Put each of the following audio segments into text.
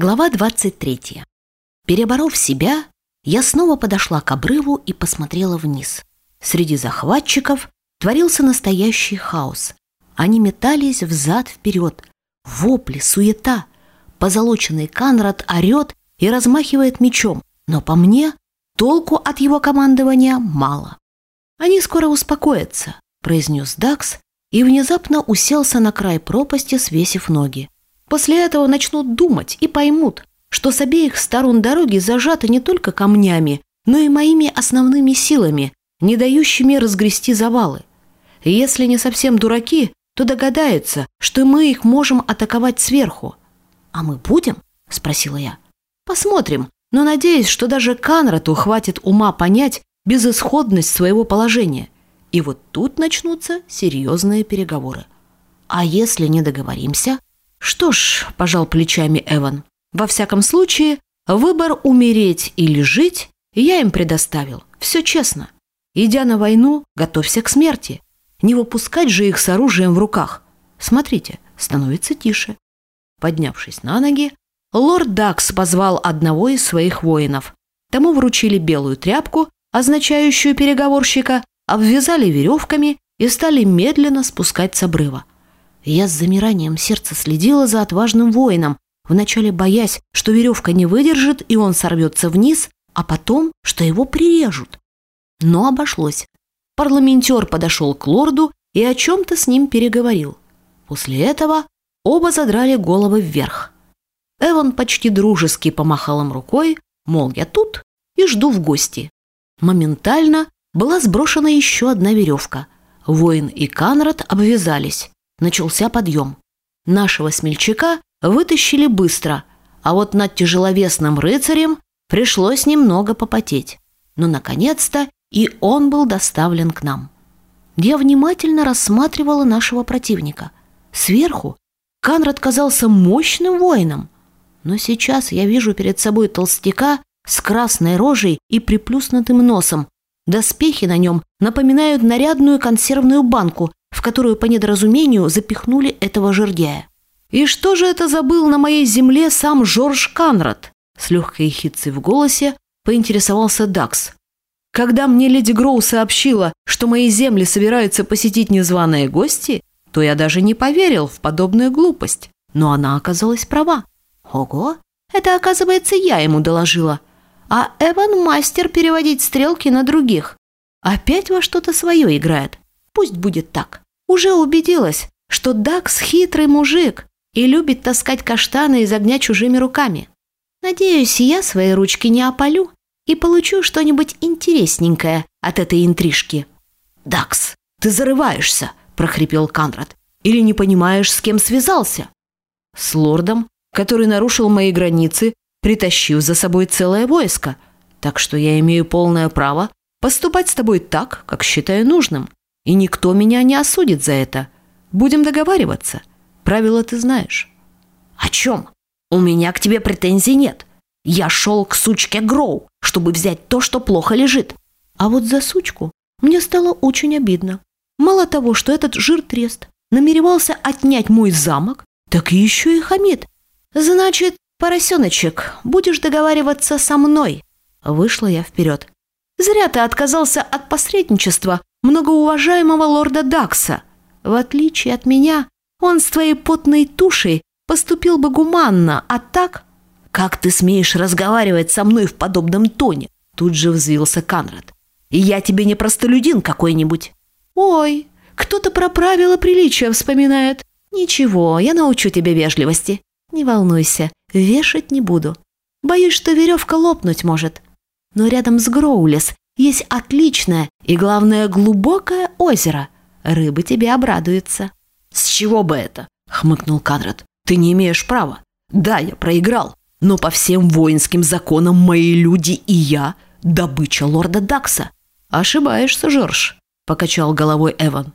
Глава 23. Переборов себя, я снова подошла к обрыву и посмотрела вниз. Среди захватчиков творился настоящий хаос. Они метались взад-вперед. Вопли, суета. Позолоченный Канрад орет и размахивает мечом. Но по мне толку от его командования мало. «Они скоро успокоятся», – произнес Дакс и внезапно уселся на край пропасти, свесив ноги. После этого начнут думать и поймут, что с обеих сторон дороги зажаты не только камнями, но и моими основными силами, не дающими разгрести завалы. Если не совсем дураки, то догадаются, что мы их можем атаковать сверху. «А мы будем?» – спросила я. «Посмотрим, но надеюсь, что даже Канрату хватит ума понять безысходность своего положения. И вот тут начнутся серьезные переговоры. А если не договоримся?» «Что ж», – пожал плечами Эван, – «во всяком случае, выбор умереть или жить я им предоставил. Все честно. Идя на войну, готовься к смерти. Не выпускать же их с оружием в руках. Смотрите, становится тише». Поднявшись на ноги, лорд Дакс позвал одного из своих воинов. Тому вручили белую тряпку, означающую переговорщика, обвязали веревками и стали медленно спускать с обрыва. Я с замиранием сердца следила за отважным воином, вначале боясь, что веревка не выдержит и он сорвется вниз, а потом, что его прирежут. Но обошлось. Парламентер подошел к лорду и о чем-то с ним переговорил. После этого оба задрали головы вверх. Эван почти дружески помахал им рукой, мол, я тут и жду в гости. Моментально была сброшена еще одна веревка. Воин и Канрад обвязались. Начался подъем. Нашего смельчака вытащили быстро, а вот над тяжеловесным рыцарем пришлось немного попотеть. Но, наконец-то, и он был доставлен к нам. Я внимательно рассматривала нашего противника. Сверху Канрад казался мощным воином, но сейчас я вижу перед собой толстяка с красной рожей и приплюснутым носом. Доспехи на нем напоминают нарядную консервную банку в которую по недоразумению запихнули этого жердяя. «И что же это забыл на моей земле сам Жорж Канрад?» С легкой хитцей в голосе поинтересовался Дакс. «Когда мне леди Гроу сообщила, что мои земли собираются посетить незваные гости, то я даже не поверил в подобную глупость. Но она оказалась права. Ого, это, оказывается, я ему доложила. А Эван мастер переводить стрелки на других. Опять во что-то свое играет. Пусть будет так. Уже убедилась, что Дакс хитрый мужик и любит таскать каштаны из огня чужими руками. Надеюсь, я свои ручки не опалю и получу что-нибудь интересненькое от этой интрижки. «Дакс, ты зарываешься!» – прохрипел Канрад. «Или не понимаешь, с кем связался?» «С лордом, который нарушил мои границы, притащив за собой целое войско. Так что я имею полное право поступать с тобой так, как считаю нужным и никто меня не осудит за это. Будем договариваться. Правила ты знаешь». «О чем? У меня к тебе претензий нет. Я шел к сучке Гроу, чтобы взять то, что плохо лежит. А вот за сучку мне стало очень обидно. Мало того, что этот жир-трест намеревался отнять мой замок, так еще и хамит. Значит, поросеночек, будешь договариваться со мной. Вышла я вперед. Зря ты отказался от посредничества многоуважаемого лорда Дакса. В отличие от меня, он с твоей потной тушей поступил бы гуманно, а так... «Как ты смеешь разговаривать со мной в подобном тоне?» Тут же взвился Канрад. «И я тебе не простолюдин какой-нибудь». «Ой, кто-то про правила приличия вспоминает. Ничего, я научу тебя вежливости. Не волнуйся, вешать не буду. Боюсь, что веревка лопнуть может. Но рядом с Гроулес есть отличное и, главное, глубокое озеро. Рыбы тебе обрадуются». «С чего бы это?» – хмыкнул Канрад. «Ты не имеешь права. Да, я проиграл, но по всем воинским законам мои люди и я – добыча лорда Дакса». «Ошибаешься, Жорж», – покачал головой Эван.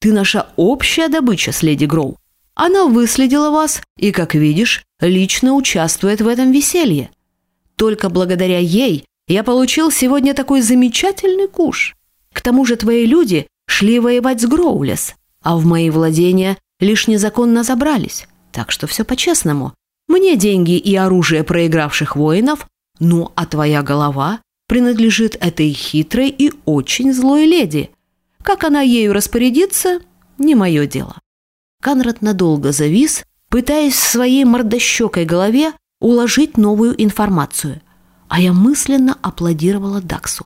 «Ты наша общая добыча с леди Гроу. Она выследила вас и, как видишь, лично участвует в этом веселье. Только благодаря ей я получил сегодня такой замечательный куш. К тому же твои люди шли воевать с Гроулес, а в мои владения лишь незаконно забрались. Так что все по-честному. Мне деньги и оружие проигравших воинов, ну а твоя голова принадлежит этой хитрой и очень злой леди. Как она ею распорядится, не мое дело». Канрад надолго завис, пытаясь в своей мордощекой голове уложить новую информацию, а я мысленно аплодировала Даксу.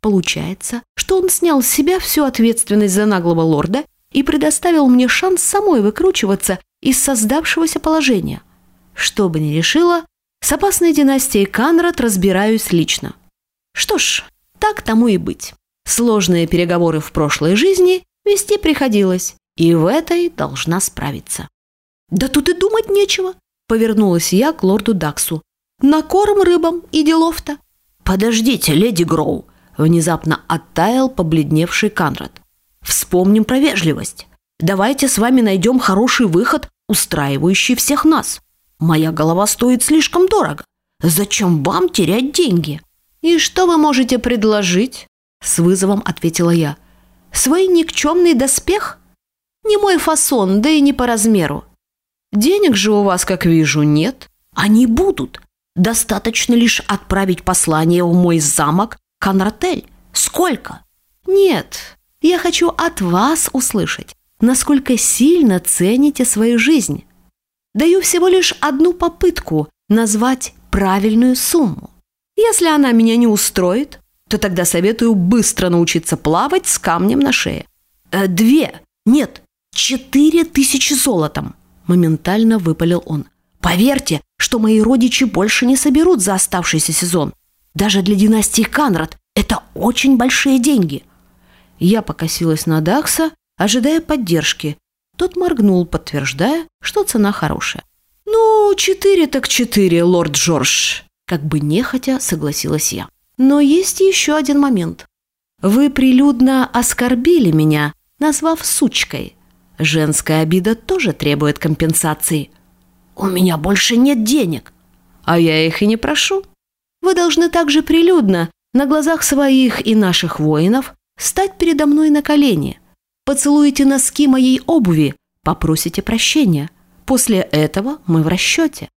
Получается, что он снял с себя всю ответственность за наглого лорда и предоставил мне шанс самой выкручиваться из создавшегося положения. Что бы ни решила, с опасной династией Канрад разбираюсь лично. Что ж, так тому и быть. Сложные переговоры в прошлой жизни вести приходилось, и в этой должна справиться. «Да тут и думать нечего», — повернулась я к лорду Даксу. «На корм рыбам и делов-то». «Подождите, леди Гроу», — внезапно оттаял побледневший Канрад. «Вспомним про вежливость. Давайте с вами найдем хороший выход, устраивающий всех нас. Моя голова стоит слишком дорого. Зачем вам терять деньги?» «И что вы можете предложить?» — с вызовом ответила я. «Свой никчемный доспех? Не мой фасон, да и не по размеру. Денег же у вас, как вижу, нет. Они будут. Достаточно лишь отправить послание в мой замок Конратель. Сколько? Нет, я хочу от вас услышать, насколько сильно цените свою жизнь. Даю всего лишь одну попытку назвать правильную сумму. Если она меня не устроит, то тогда советую быстро научиться плавать с камнем на шее. Э, две, нет, четыре тысячи золотом моментально выпалил он. «Поверьте, что мои родичи больше не соберут за оставшийся сезон. Даже для династии Канрад это очень большие деньги». Я покосилась на Дакса, ожидая поддержки. Тот моргнул, подтверждая, что цена хорошая. «Ну, четыре так четыре, лорд Джордж», как бы нехотя согласилась я. «Но есть еще один момент. Вы прилюдно оскорбили меня, назвав сучкой. Женская обида тоже требует компенсации. У меня больше нет денег. А я их и не прошу. Вы должны также прилюдно, на глазах своих и наших воинов, стать передо мной на колени. Поцелуете носки моей обуви, попросите прощения. После этого мы в расчете.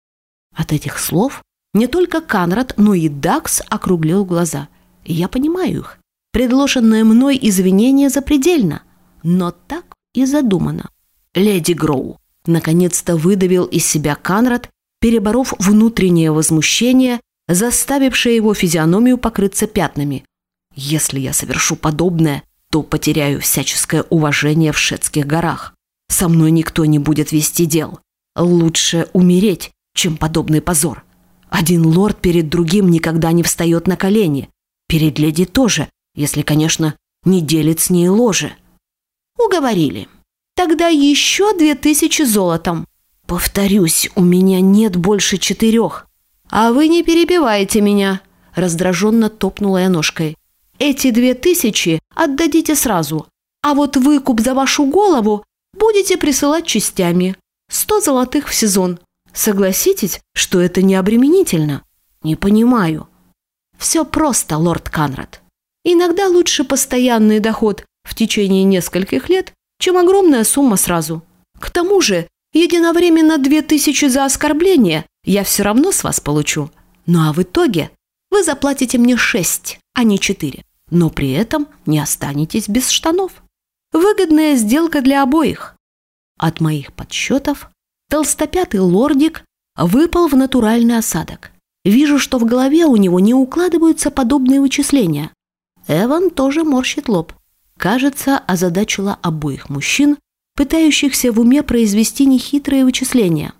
От этих слов не только Канрад, но и Дакс округлил глаза. Я понимаю их. Предложенное мной извинение запредельно. Но так и задумано. «Леди Гроу», наконец-то выдавил из себя Канрад, переборов внутреннее возмущение, заставившее его физиономию покрыться пятнами. «Если я совершу подобное, то потеряю всяческое уважение в Шетских горах. Со мной никто не будет вести дел. Лучше умереть, чем подобный позор. Один лорд перед другим никогда не встает на колени. Перед леди тоже, если, конечно, не делит с ней ложе. Уговорили. Тогда еще две тысячи золотом. Повторюсь, у меня нет больше четырех. А вы не перебивайте меня, раздраженно топнула я ножкой. Эти две тысячи отдадите сразу, а вот выкуп за вашу голову будете присылать частями. Сто золотых в сезон. Согласитесь, что это не обременительно? Не понимаю. Все просто, лорд Канрад. Иногда лучше постоянный доход в течение нескольких лет, чем огромная сумма сразу. К тому же, единовременно две тысячи за оскорбление я все равно с вас получу. Ну а в итоге вы заплатите мне шесть, а не четыре. Но при этом не останетесь без штанов. Выгодная сделка для обоих. От моих подсчетов толстопятый лордик выпал в натуральный осадок. Вижу, что в голове у него не укладываются подобные вычисления. Эван тоже морщит лоб кажется, озадачила обоих мужчин, пытающихся в уме произвести нехитрые вычисления.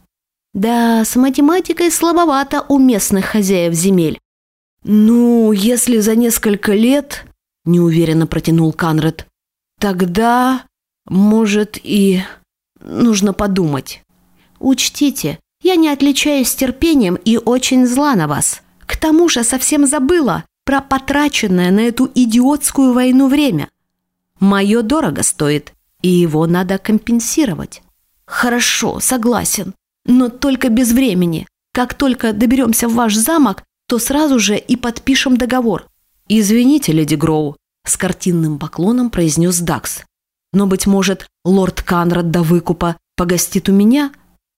Да, с математикой слабовато у местных хозяев земель. «Ну, если за несколько лет...» – неуверенно протянул Канрад. «Тогда, может, и нужно подумать. Учтите, я не отличаюсь терпением и очень зла на вас. К тому же совсем забыла про потраченное на эту идиотскую войну время. Мое дорого стоит, и его надо компенсировать. Хорошо, согласен, но только без времени. Как только доберемся в ваш замок, то сразу же и подпишем договор. Извините, леди Гроу, с картинным поклоном произнес Дакс. Но, быть может, лорд Канрад до выкупа погостит у меня?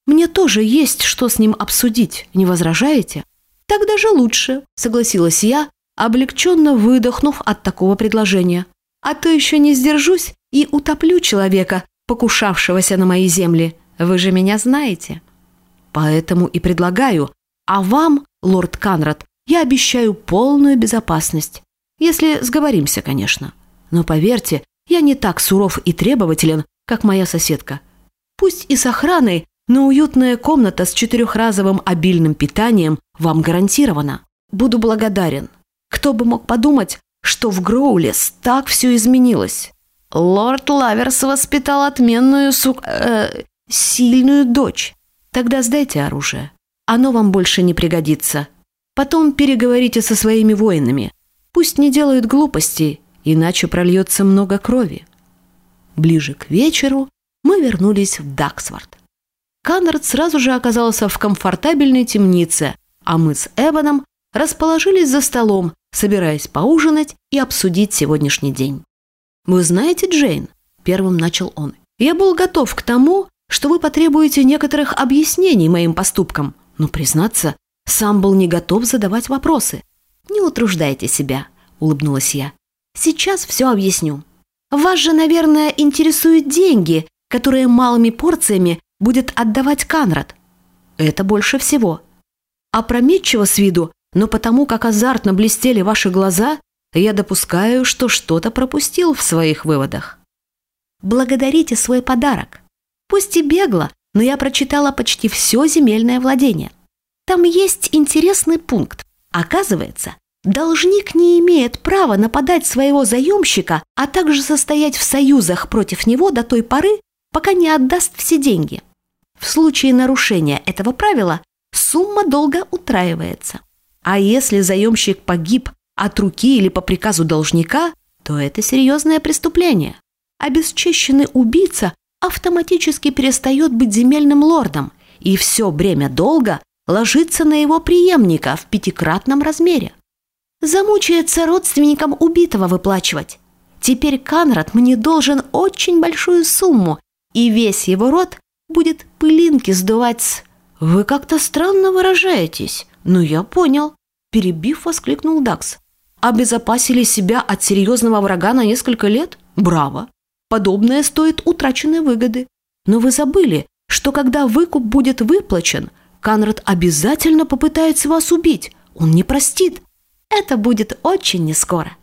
Мне тоже есть что с ним обсудить, не возражаете? Так даже лучше, согласилась я, облегченно выдохнув от такого предложения. А то еще не сдержусь и утоплю человека, покушавшегося на мои земли. Вы же меня знаете. Поэтому и предлагаю. А вам, лорд Канрад, я обещаю полную безопасность. Если сговоримся, конечно. Но поверьте, я не так суров и требователен, как моя соседка. Пусть и с охраной, но уютная комната с четырехразовым обильным питанием вам гарантирована. Буду благодарен. Кто бы мог подумать, что в Гроулес так все изменилось. Лорд Лаверс воспитал отменную су... Э, сильную дочь. Тогда сдайте оружие. Оно вам больше не пригодится. Потом переговорите со своими воинами. Пусть не делают глупостей, иначе прольется много крови. Ближе к вечеру мы вернулись в Даксворт. Каннард сразу же оказался в комфортабельной темнице, а мы с Эваном расположились за столом, собираясь поужинать и обсудить сегодняшний день. «Вы знаете, Джейн?» – первым начал он. «Я был готов к тому, что вы потребуете некоторых объяснений моим поступкам, но, признаться, сам был не готов задавать вопросы. «Не утруждайте себя», – улыбнулась я. «Сейчас все объясню. Вас же, наверное, интересуют деньги, которые малыми порциями будет отдавать Канрад. Это больше всего. Опрометчиво с виду, но потому как азартно блестели ваши глаза, я допускаю, что что-то пропустил в своих выводах. Благодарите свой подарок. Пусть и бегло, но я прочитала почти все земельное владение. Там есть интересный пункт. Оказывается, должник не имеет права нападать своего заемщика, а также состоять в союзах против него до той поры, пока не отдаст все деньги. В случае нарушения этого правила сумма долга утраивается. А если заемщик погиб от руки или по приказу должника, то это серьезное преступление. Обесчещенный убийца автоматически перестает быть земельным лордом, и все бремя долга ложится на его преемника в пятикратном размере. Замучается родственникам убитого выплачивать. Теперь Канрад мне должен очень большую сумму, и весь его род будет пылинки сдувать с... «Вы как-то странно выражаетесь. Ну, я понял», – перебив, воскликнул Дакс. «Обезопасили себя от серьезного врага на несколько лет? Браво! Подобное стоит утраченной выгоды. Но вы забыли, что когда выкуп будет выплачен – Канрад обязательно попытается вас убить. Он не простит. Это будет очень нескоро.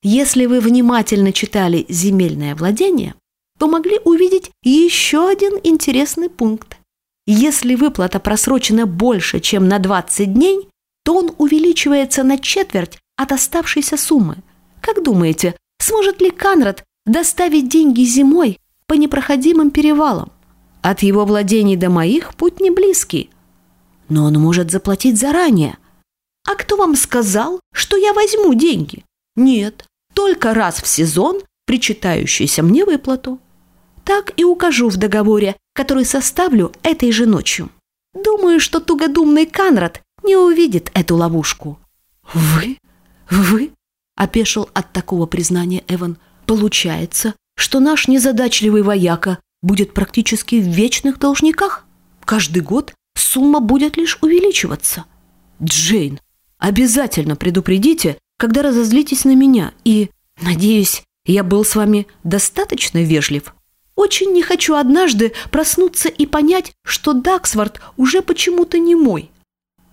Если вы внимательно читали «Земельное владение», то могли увидеть еще один интересный пункт. Если выплата просрочена больше, чем на 20 дней, то он увеличивается на четверть от оставшейся суммы. Как думаете, сможет ли Канрад доставить деньги зимой по непроходимым перевалам? От его владений до моих путь не близкий, но он может заплатить заранее. А кто вам сказал, что я возьму деньги? Нет, только раз в сезон причитающуюся мне выплату. Так и укажу в договоре, который составлю этой же ночью. Думаю, что тугодумный Канрад не увидит эту ловушку. Вы? Вы? Опешил от такого признания Эван. Получается, что наш незадачливый вояка будет практически в вечных должниках? Каждый год сумма будет лишь увеличиваться. Джейн, обязательно предупредите, когда разозлитесь на меня, и, надеюсь, я был с вами достаточно вежлив. Очень не хочу однажды проснуться и понять, что Даксворт уже почему-то не мой.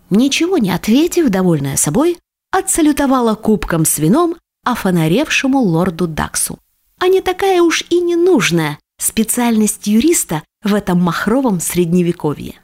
Ничего не ответив, довольная собой, отсалютовала кубком с вином офонаревшему лорду Даксу. А не такая уж и ненужная специальность юриста в этом махровом средневековье.